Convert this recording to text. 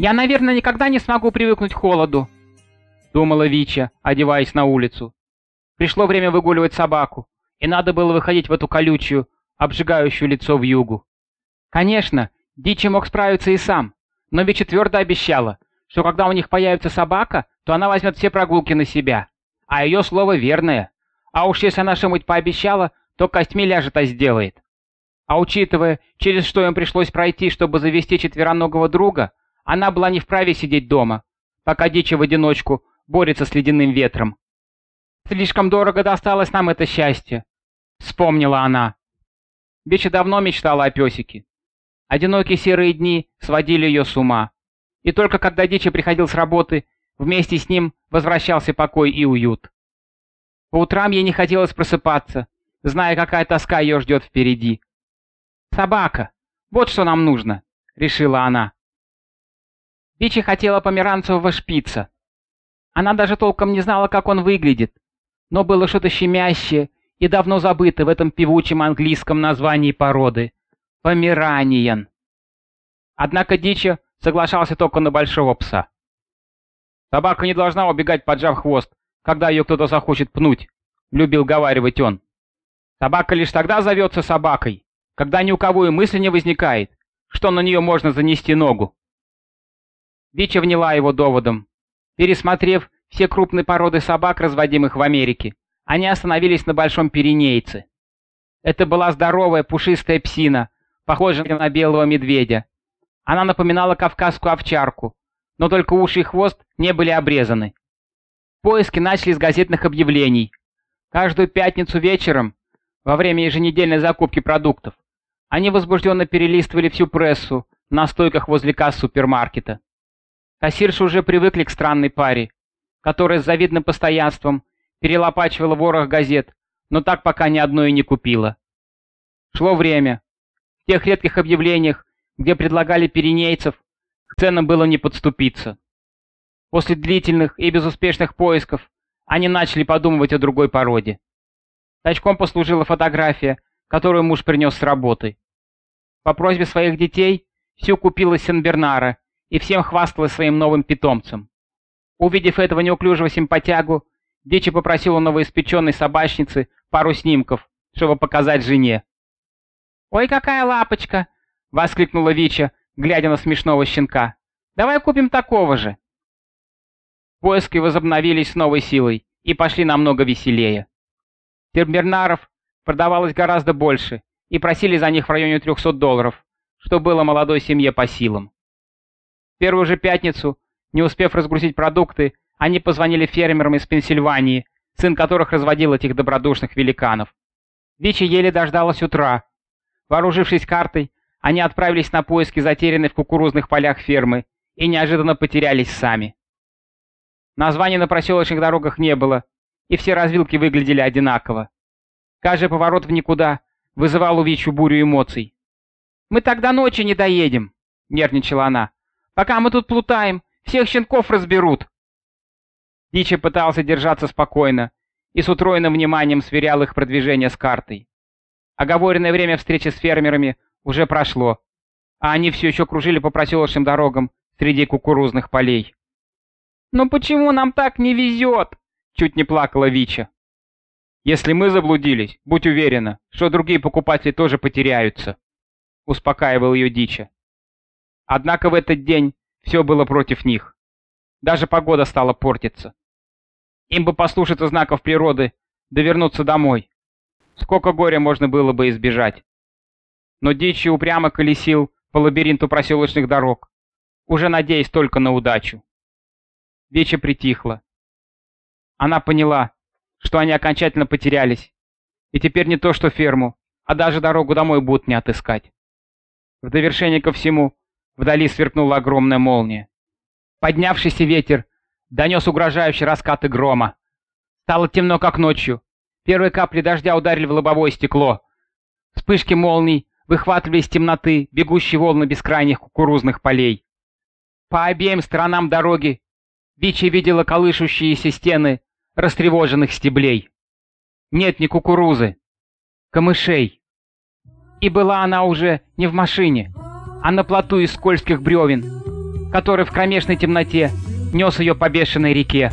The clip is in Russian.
«Я, наверное, никогда не смогу привыкнуть к холоду», — думала Вича, одеваясь на улицу. Пришло время выгуливать собаку, и надо было выходить в эту колючую, обжигающую лицо в югу. Конечно, Дичи мог справиться и сам, но Вича твердо обещала, что когда у них появится собака, то она возьмет все прогулки на себя. А ее слово верное. А уж если она что-нибудь пообещала, то костьми ляжет, а сделает. А учитывая, через что им пришлось пройти, чтобы завести четвероногого друга, она была не вправе сидеть дома, пока дичь в одиночку борется с ледяным ветром. «Слишком дорого досталось нам это счастье», — вспомнила она. Бича давно мечтала о песике. Одинокие серые дни сводили ее с ума. И только когда Дичи приходил с работы, вместе с ним возвращался покой и уют. По утрам ей не хотелось просыпаться, зная, какая тоска ее ждет впереди. «Собака! Вот что нам нужно!» — решила она. Бичи хотела померанцевого шпица. Она даже толком не знала, как он выглядит, но было что-то щемящее и давно забытое в этом певучем английском названии породы — помераниен. Однако Дичи соглашался только на большого пса. Собака не должна убегать, поджав хвост, когда ее кто-то захочет пнуть, любил говаривать он. Собака лишь тогда зовется собакой, когда ни у кого и мысли не возникает, что на нее можно занести ногу. Бича вняла его доводом. Пересмотрев все крупные породы собак, разводимых в Америке, они остановились на большом пиренейце. Это была здоровая пушистая псина, похожая на белого медведя. Она напоминала кавказскую овчарку, но только уши и хвост не были обрезаны. Поиски начали с газетных объявлений. Каждую пятницу вечером, во время еженедельной закупки продуктов, они возбужденно перелистывали всю прессу на стойках возле касс супермаркета. Кассирши уже привыкли к странной паре, которая с завидным постоянством перелопачивала ворох газет, но так пока ни одной и не купила. Шло время. В тех редких объявлениях, где предлагали перенейцев, к ценам было не подступиться. После длительных и безуспешных поисков они начали подумывать о другой породе. Тачком послужила фотография, которую муж принес с работы. По просьбе своих детей Сю купила Сенбернара и всем хвасталась своим новым питомцем. Увидев этого неуклюжего симпатягу, Дичи попросила новоиспеченной собачницы пару снимков, чтобы показать жене. «Ой, какая лапочка!» — воскликнула Вича, глядя на смешного щенка. «Давай купим такого же!» Поиски возобновились с новой силой и пошли намного веселее. Тербернаров продавалось гораздо больше, и просили за них в районе 300 долларов, что было молодой семье по силам. Первую же пятницу, не успев разгрузить продукты, они позвонили фермерам из Пенсильвании, сын которых разводил этих добродушных великанов. Вичи еле дождалась утра. Вооружившись картой, они отправились на поиски затерянной в кукурузных полях фермы и неожиданно потерялись сами. Названий на проселочных дорогах не было, и все развилки выглядели одинаково. Каждый поворот в никуда вызывал у Вичу бурю эмоций. «Мы тогда ночи не доедем», — нервничала она. «Пока мы тут плутаем, всех щенков разберут». Дичи пытался держаться спокойно и с утроенным вниманием сверял их продвижение с картой. Оговоренное время встречи с фермерами уже прошло, а они все еще кружили по проселочным дорогам среди кукурузных полей. «Но почему нам так не везет?» — чуть не плакала Вича. «Если мы заблудились, будь уверена, что другие покупатели тоже потеряются», — успокаивал ее Дича. Однако в этот день все было против них. Даже погода стала портиться. Им бы послушаться знаков природы, да вернуться домой. Сколько горя можно было бы избежать. Но Дичи упрямо колесил по лабиринту проселочных дорог, уже надеясь только на удачу. Веча притихла. Она поняла, что они окончательно потерялись, и теперь не то что ферму, а даже дорогу домой будут не отыскать. В довершение ко всему, вдали сверкнула огромная молния. Поднявшийся ветер донес угрожающие раскаты грома. Стало темно, как ночью. Первые капли дождя ударили в лобовое стекло. Вспышки молний выхватывали из темноты бегущие волны бескрайних кукурузных полей. По обеим сторонам дороги Бичи видела колышущиеся стены растревоженных стеблей. Нет ни кукурузы, камышей. И была она уже не в машине, а на плоту из скользких бревен, который в кромешной темноте нес ее по бешеной реке.